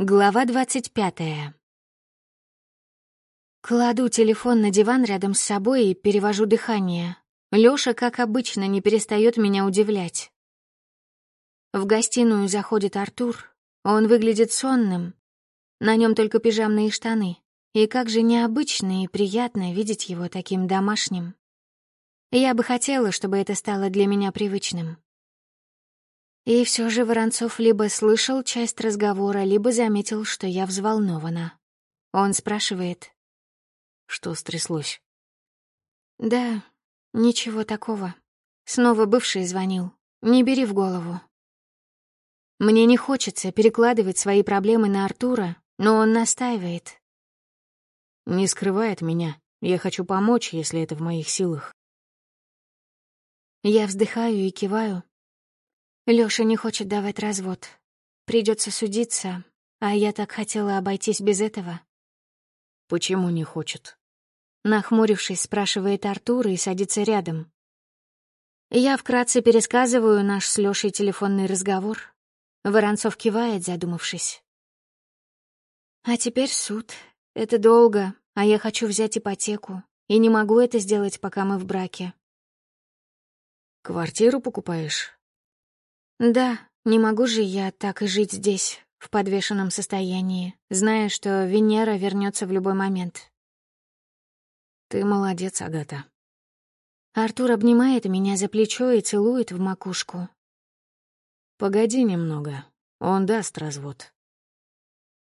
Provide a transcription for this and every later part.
Глава двадцать пятая. Кладу телефон на диван рядом с собой и перевожу дыхание. Лёша, как обычно, не перестает меня удивлять. В гостиную заходит Артур. Он выглядит сонным. На нем только пижамные штаны. И как же необычно и приятно видеть его таким домашним. Я бы хотела, чтобы это стало для меня привычным. И все же Воронцов либо слышал часть разговора, либо заметил, что я взволнована. Он спрашивает. Что стряслось? Да, ничего такого. Снова бывший звонил. Не бери в голову. Мне не хочется перекладывать свои проблемы на Артура, но он настаивает. Не скрывает меня. Я хочу помочь, если это в моих силах. Я вздыхаю и киваю, Лёша не хочет давать развод. Придется судиться, а я так хотела обойтись без этого. Почему не хочет? Нахмурившись, спрашивает Артур и садится рядом. Я вкратце пересказываю наш с Лёшей телефонный разговор. Воронцов кивает, задумавшись. А теперь суд. Это долго, а я хочу взять ипотеку. И не могу это сделать, пока мы в браке. Квартиру покупаешь? Да, не могу же я так и жить здесь, в подвешенном состоянии, зная, что Венера вернется в любой момент. Ты молодец, Агата. Артур обнимает меня за плечо и целует в макушку. Погоди немного, он даст развод.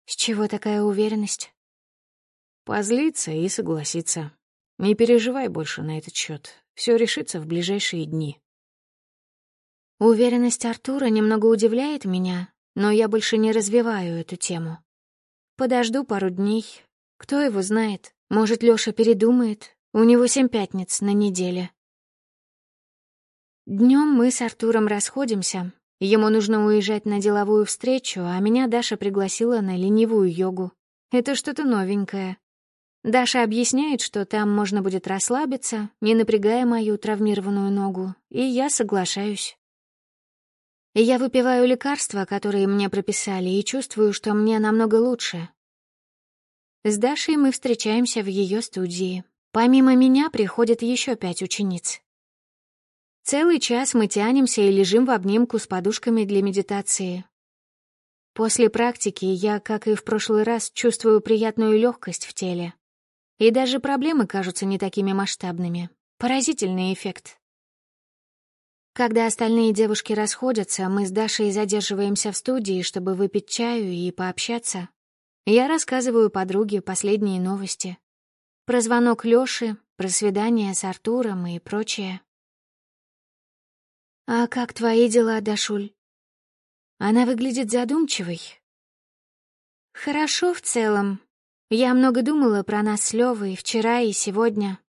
С чего такая уверенность? Позлиться и согласиться. Не переживай больше на этот счет. Все решится в ближайшие дни. Уверенность Артура немного удивляет меня, но я больше не развиваю эту тему. Подожду пару дней. Кто его знает? Может, Лёша передумает? У него семь пятниц на неделе. Днем мы с Артуром расходимся. Ему нужно уезжать на деловую встречу, а меня Даша пригласила на ленивую йогу. Это что-то новенькое. Даша объясняет, что там можно будет расслабиться, не напрягая мою травмированную ногу, и я соглашаюсь. Я выпиваю лекарства, которые мне прописали, и чувствую, что мне намного лучше. С Дашей мы встречаемся в ее студии. Помимо меня приходят еще пять учениц. Целый час мы тянемся и лежим в обнимку с подушками для медитации. После практики я, как и в прошлый раз, чувствую приятную легкость в теле. И даже проблемы кажутся не такими масштабными. Поразительный эффект. Когда остальные девушки расходятся, мы с Дашей задерживаемся в студии, чтобы выпить чаю и пообщаться. Я рассказываю подруге последние новости. Про звонок Лёши, про свидание с Артуром и прочее. «А как твои дела, Дашуль?» Она выглядит задумчивой. «Хорошо в целом. Я много думала про нас с Лёвой вчера и сегодня».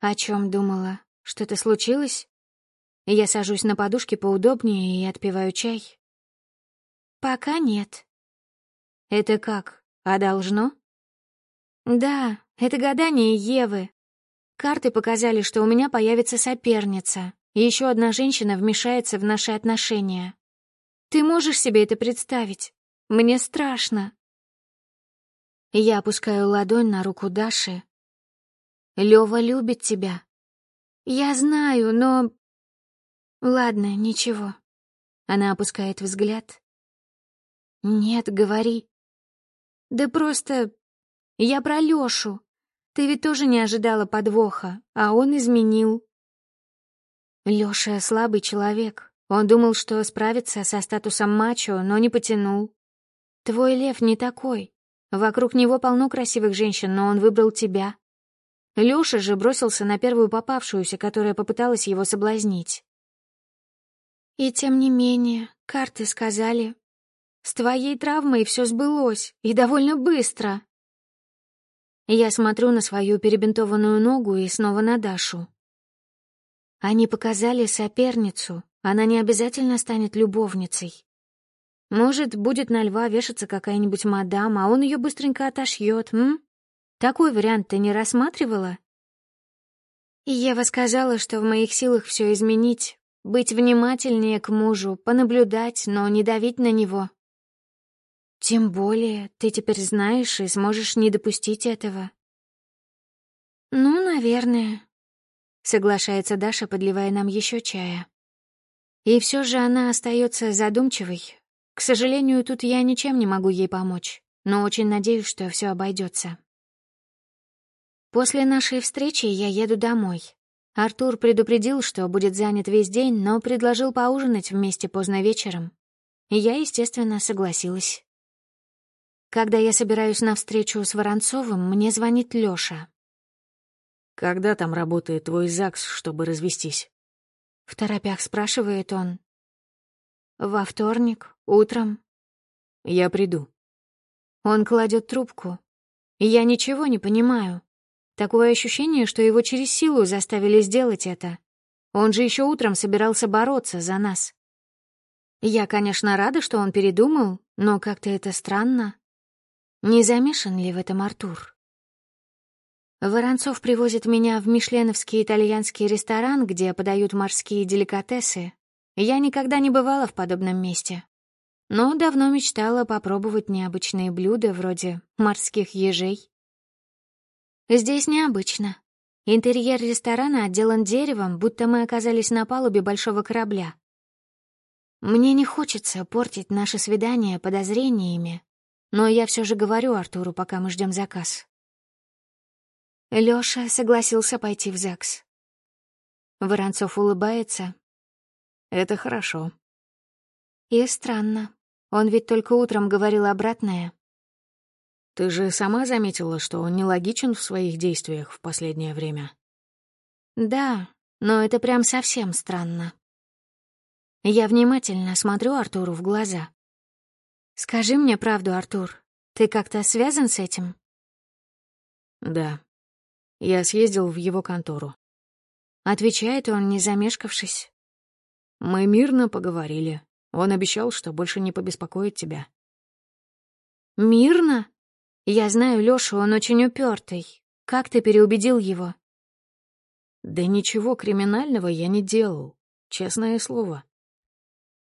«О чем думала? Что-то случилось?» Я сажусь на подушке поудобнее и отпиваю чай. Пока нет. Это как? А должно? Да, это гадание Евы. Карты показали, что у меня появится соперница, еще одна женщина вмешается в наши отношения. Ты можешь себе это представить? Мне страшно. Я опускаю ладонь на руку Даши. Лёва любит тебя. Я знаю, но Ладно, ничего. Она опускает взгляд. Нет, говори. Да просто... Я про Лёшу. Ты ведь тоже не ожидала подвоха, а он изменил. Лёша слабый человек. Он думал, что справится со статусом мачо, но не потянул. Твой лев не такой. Вокруг него полно красивых женщин, но он выбрал тебя. Лёша же бросился на первую попавшуюся, которая попыталась его соблазнить. И тем не менее, карты сказали, с твоей травмой все сбылось, и довольно быстро. Я смотрю на свою перебинтованную ногу и снова на Дашу. Они показали соперницу, она не обязательно станет любовницей. Может, будет на льва вешаться какая-нибудь мадам, а он ее быстренько отошьет, м? Такой вариант ты не рассматривала? И Ева сказала, что в моих силах все изменить, быть внимательнее к мужу, понаблюдать, но не давить на него. Тем более, ты теперь знаешь и сможешь не допустить этого. Ну, наверное, соглашается Даша, подливая нам еще чая. И все же она остается задумчивой. К сожалению, тут я ничем не могу ей помочь, но очень надеюсь, что все обойдется. После нашей встречи я еду домой. Артур предупредил, что будет занят весь день, но предложил поужинать вместе поздно вечером. И я, естественно, согласилась. Когда я собираюсь на встречу с Воронцовым, мне звонит Лёша. «Когда там работает твой ЗАГС, чтобы развестись?» В торопях спрашивает он. «Во вторник, утром». «Я приду». Он кладет трубку. Я ничего не понимаю. Такое ощущение, что его через силу заставили сделать это. Он же еще утром собирался бороться за нас. Я, конечно, рада, что он передумал, но как-то это странно. Не замешан ли в этом Артур? Воронцов привозит меня в мишленовский итальянский ресторан, где подают морские деликатесы. Я никогда не бывала в подобном месте. Но давно мечтала попробовать необычные блюда вроде морских ежей. Здесь необычно. Интерьер ресторана отделан деревом, будто мы оказались на палубе большого корабля. Мне не хочется портить наше свидание подозрениями, но я все же говорю Артуру, пока мы ждем заказ. Лёша согласился пойти в ЗАГС. Воронцов улыбается. «Это хорошо». И странно. Он ведь только утром говорил обратное. «Ты же сама заметила, что он нелогичен в своих действиях в последнее время?» «Да, но это прям совсем странно». Я внимательно смотрю Артуру в глаза. «Скажи мне правду, Артур, ты как-то связан с этим?» «Да», я съездил в его контору. Отвечает он, не замешкавшись. Мы мирно поговорили. Он обещал, что больше не побеспокоит тебя. Мирно? Я знаю Лёшу, он очень упертый. Как ты переубедил его? Да ничего криминального я не делал, честное слово.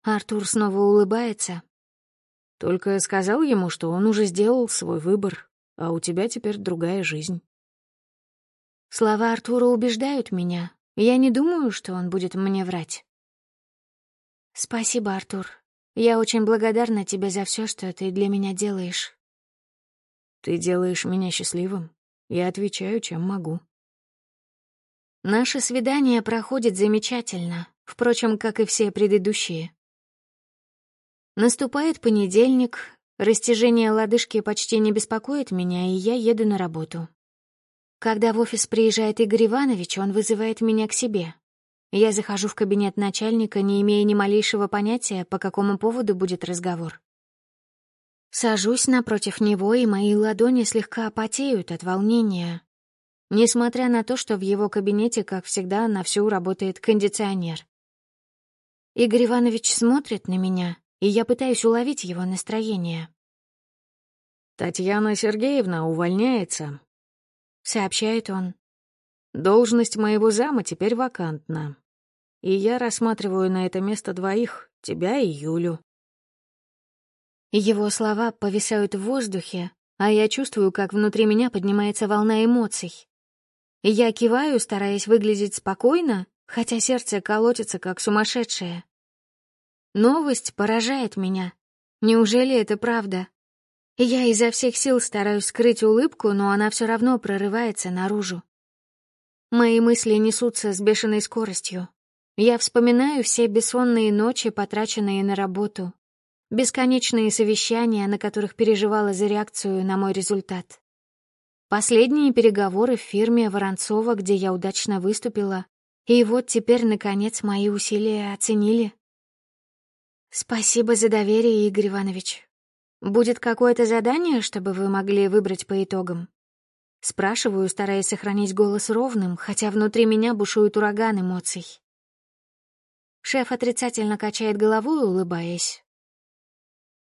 Артур снова улыбается. Только сказал ему, что он уже сделал свой выбор, а у тебя теперь другая жизнь. Слова Артура убеждают меня. Я не думаю, что он будет мне врать. Спасибо, Артур. Я очень благодарна тебе за все, что ты для меня делаешь. Ты делаешь меня счастливым. Я отвечаю, чем могу. Наше свидание проходит замечательно, впрочем, как и все предыдущие. Наступает понедельник, растяжение лодыжки почти не беспокоит меня, и я еду на работу. Когда в офис приезжает Игорь Иванович, он вызывает меня к себе. Я захожу в кабинет начальника, не имея ни малейшего понятия, по какому поводу будет разговор. Сажусь напротив него, и мои ладони слегка потеют от волнения. Несмотря на то, что в его кабинете, как всегда, на всю работает кондиционер. Игорь Иванович смотрит на меня, и я пытаюсь уловить его настроение. «Татьяна Сергеевна увольняется», сообщает он. Должность моего зама теперь вакантна. И я рассматриваю на это место двоих, тебя и Юлю. Его слова повисают в воздухе, а я чувствую, как внутри меня поднимается волна эмоций. Я киваю, стараясь выглядеть спокойно, хотя сердце колотится, как сумасшедшее. Новость поражает меня. Неужели это правда? Я изо всех сил стараюсь скрыть улыбку, но она все равно прорывается наружу. Мои мысли несутся с бешеной скоростью. Я вспоминаю все бессонные ночи, потраченные на работу, бесконечные совещания, на которых переживала за реакцию на мой результат. Последние переговоры в фирме Воронцова, где я удачно выступила, и вот теперь, наконец, мои усилия оценили. Спасибо за доверие, Игорь Иванович. Будет какое-то задание, чтобы вы могли выбрать по итогам? Спрашиваю, стараясь сохранить голос ровным, хотя внутри меня бушует ураган эмоций. Шеф отрицательно качает головой, улыбаясь.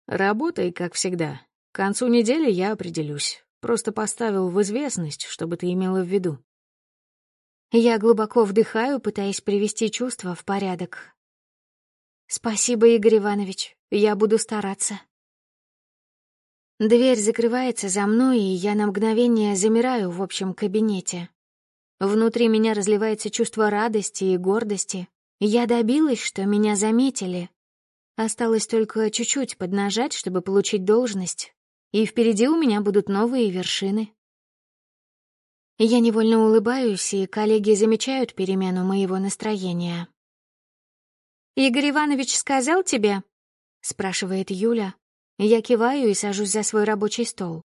«Работай, как всегда. К концу недели я определюсь. Просто поставил в известность, чтобы ты имела в виду». Я глубоко вдыхаю, пытаясь привести чувства в порядок. «Спасибо, Игорь Иванович. Я буду стараться». Дверь закрывается за мной, и я на мгновение замираю в общем кабинете. Внутри меня разливается чувство радости и гордости. Я добилась, что меня заметили. Осталось только чуть-чуть поднажать, чтобы получить должность. И впереди у меня будут новые вершины. Я невольно улыбаюсь, и коллеги замечают перемену моего настроения. «Игорь Иванович сказал тебе?» — спрашивает Юля, я киваю и сажусь за свой рабочий стол.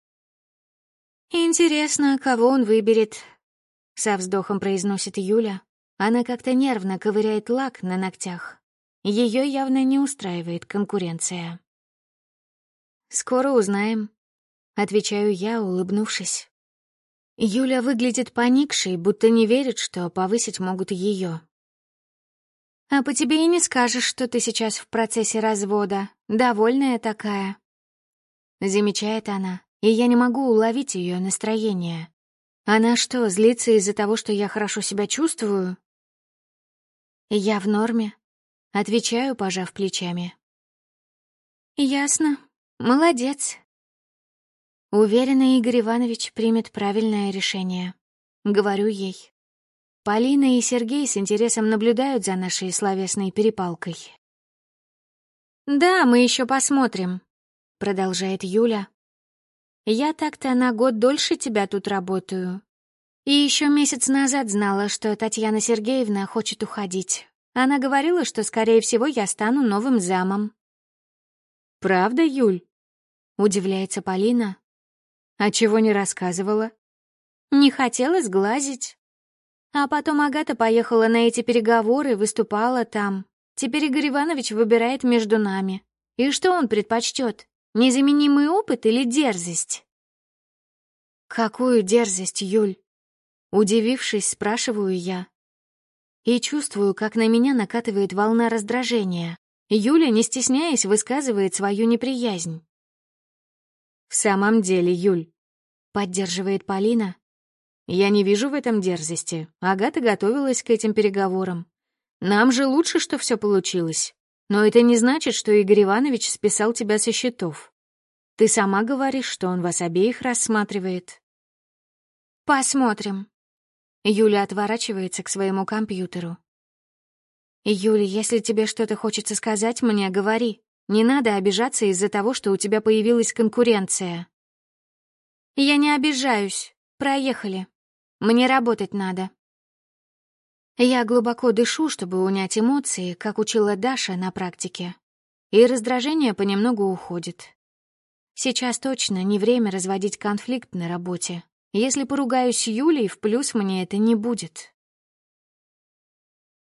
«Интересно, кого он выберет?» Со вздохом произносит Юля. Она как-то нервно ковыряет лак на ногтях. Ее явно не устраивает конкуренция. «Скоро узнаем», — отвечаю я, улыбнувшись. Юля выглядит поникшей, будто не верит, что повысить могут ее. «А по тебе и не скажешь, что ты сейчас в процессе развода. Довольная такая», Замечает она, и я не могу уловить ее настроение. Она что, злится из-за того, что я хорошо себя чувствую? Я в норме. Отвечаю, пожав плечами. Ясно. Молодец. Уверена, Игорь Иванович примет правильное решение. Говорю ей. Полина и Сергей с интересом наблюдают за нашей словесной перепалкой. «Да, мы еще посмотрим», — продолжает Юля. «Я так-то на год дольше тебя тут работаю. И еще месяц назад знала, что Татьяна Сергеевна хочет уходить. Она говорила, что, скорее всего, я стану новым замом». «Правда, Юль?» — удивляется Полина. «А чего не рассказывала?» «Не хотела сглазить. А потом Агата поехала на эти переговоры, выступала там. Теперь Игорь Иванович выбирает между нами. И что он предпочтет? Незаменимый опыт или дерзость? Какую дерзость, Юль? Удивившись, спрашиваю я. И чувствую, как на меня накатывает волна раздражения. Юля, не стесняясь, высказывает свою неприязнь. «В самом деле, Юль», — поддерживает Полина, «я не вижу в этом дерзости. Агата готовилась к этим переговорам. Нам же лучше, что все получилось. Но это не значит, что Игорь Иванович списал тебя со счетов. Ты сама говоришь, что он вас обеих рассматривает. Посмотрим. Юля отворачивается к своему компьютеру. Юля, если тебе что-то хочется сказать, мне говори. Не надо обижаться из-за того, что у тебя появилась конкуренция. Я не обижаюсь. Проехали. Мне работать надо. Я глубоко дышу, чтобы унять эмоции, как учила Даша на практике. И раздражение понемногу уходит. Сейчас точно не время разводить конфликт на работе. Если поругаюсь Юлей, в плюс мне это не будет.